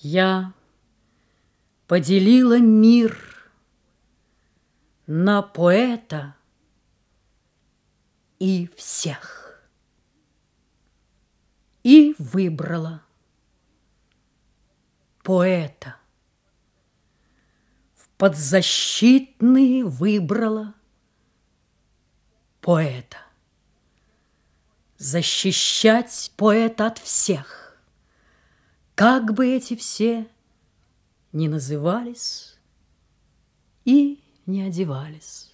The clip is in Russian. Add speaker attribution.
Speaker 1: Я поделила мир на поэта и всех. И выбрала поэта. В подзащитные выбрала поэта. Защищать поэта от всех – как бы эти все ни назывались и не одевались.